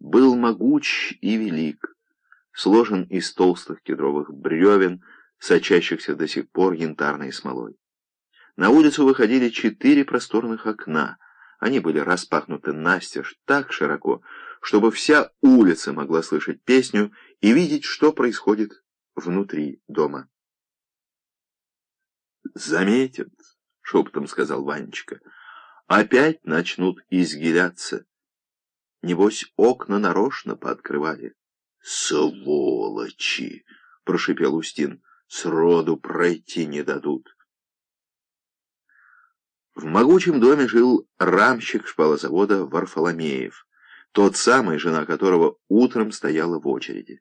был могуч и велик, сложен из толстых кедровых бревен, сочащихся до сих пор янтарной смолой. На улицу выходили четыре просторных окна. Они были распахнуты настежь так широко, чтобы вся улица могла слышать песню и видеть, что происходит внутри дома. «Заметят», — шепотом сказал Ванечка, — «опять начнут изгиляться. Небось, окна нарочно пооткрывали». «Сволочи!» — прошипел Устин. «Сроду пройти не дадут». В могучем доме жил рамщик шпалозавода Варфоломеев, тот самый, жена которого утром стояла в очереди.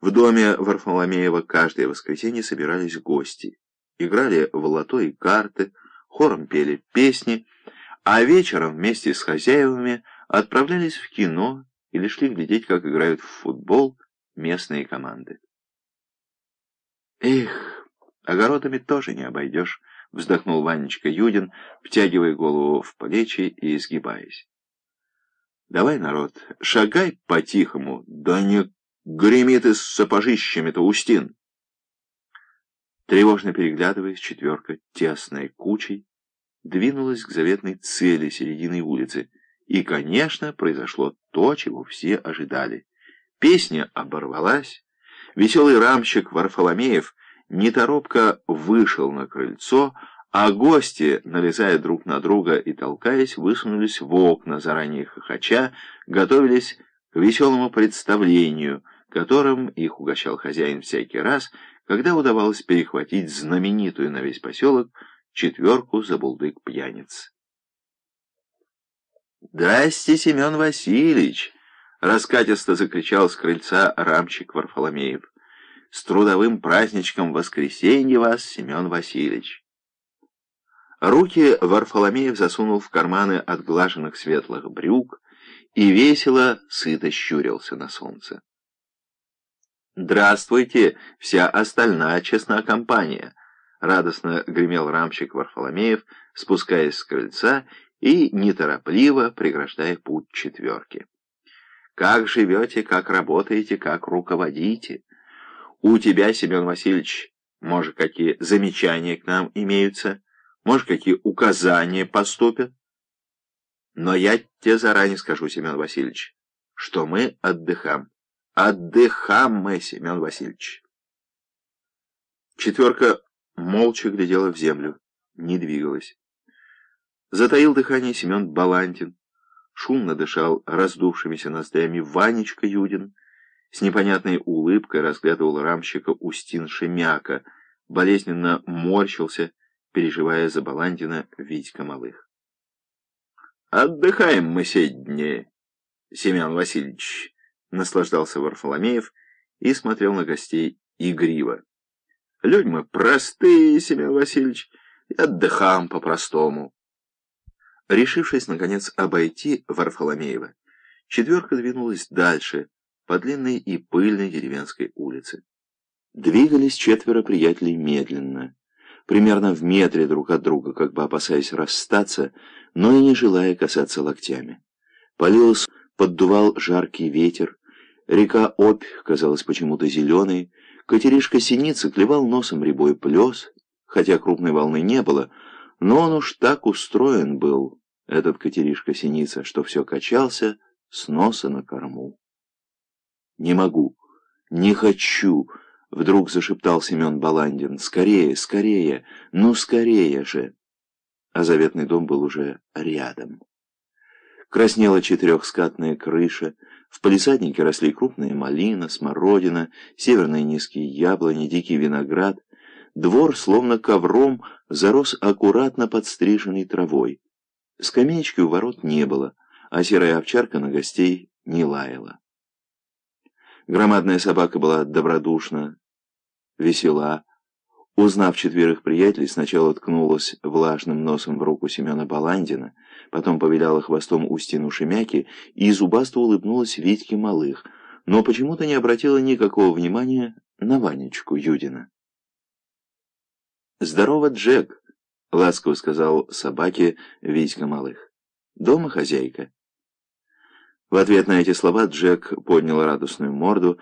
В доме Варфоломеева каждое воскресенье собирались гости, играли в лото и карты, хором пели песни, а вечером вместе с хозяевами отправлялись в кино или шли глядеть, как играют в футбол местные команды. Эх, огородами тоже не обойдешь, вздохнул Ванечка Юдин, втягивая голову в плечи и изгибаясь. Давай, народ, шагай по-тихому, да не гремит ты с сапожищами-то, Устин. Тревожно переглядываясь, четверка, тесной кучей, двинулась к заветной цели середины улицы. И, конечно, произошло то, чего все ожидали. Песня оборвалась, веселый рамщик Варфоломеев неторопко вышел на крыльцо, а гости, налезая друг на друга и толкаясь, высунулись в окна, заранее хохоча, готовились к веселому представлению, которым их угощал хозяин всякий раз, когда удавалось перехватить знаменитую на весь поселок четверку забулдык «Здрасте, Семен Васильевич!» — раскатисто закричал с крыльца рамщик Варфоломеев. С трудовым праздничком воскресенья вас, Семен Васильевич. Руки Варфоломеев засунул в карманы отглаженных светлых брюк и весело, сыто щурился на солнце. «Здравствуйте, вся остальная честная компания!» Радостно гремел рамщик Варфоломеев, спускаясь с крыльца и неторопливо преграждая путь четверки. «Как живете, как работаете, как руководите?» У тебя, Семен Васильевич, может, какие замечания к нам имеются, может, какие указания поступят. Но я тебе заранее скажу, Семен Васильевич, что мы отдыхаем. Отдыхаем мы, Семен Васильевич. Четверка молча глядела в землю, не двигалась. Затаил дыхание Семен Балантин, шумно дышал раздувшимися ноздрями Ванечка Юдин, с непонятной улыбкой разглядывал рамщика Устин Шемяка, болезненно морщился, переживая за Баландина Витька Малых. «Отдыхаем мы сегодня, Семен Васильевич», — наслаждался Варфоломеев и смотрел на гостей игриво. «Люди мы простые, Семен Васильевич, и отдыхаем по-простому». Решившись, наконец, обойти Варфоломеева, четверка двинулась дальше, по длинной и пыльной деревенской улице. Двигались четверо приятелей медленно, примерно в метре друг от друга, как бы опасаясь расстаться, но и не желая касаться локтями. Полился, поддувал жаркий ветер, река Обь казалась почему-то зеленой, Катеришка Синица клевал носом рябой плес, хотя крупной волны не было, но он уж так устроен был, этот Катеришка Синица, что все качался с носа на корму. «Не могу, не хочу!» — вдруг зашептал Семен Баландин. «Скорее, скорее, ну скорее же!» А заветный дом был уже рядом. Краснела четырехскатная крыша, в палисаднике росли крупная малина, смородина, северные низкие яблони, дикий виноград. Двор, словно ковром, зарос аккуратно подстриженной травой. Скамеечки у ворот не было, а серая овчарка на гостей не лаяла. Громадная собака была добродушна, весела. Узнав четверых приятелей, сначала ткнулась влажным носом в руку Семена Баландина, потом повиляла хвостом Устину Шемяки и зубасто улыбнулась Витьке Малых, но почему-то не обратила никакого внимания на Ванечку Юдина. «Здорово, Джек!» — ласково сказал собаке Витька Малых. «Дома хозяйка?» В ответ на эти слова Джек поднял радостную морду,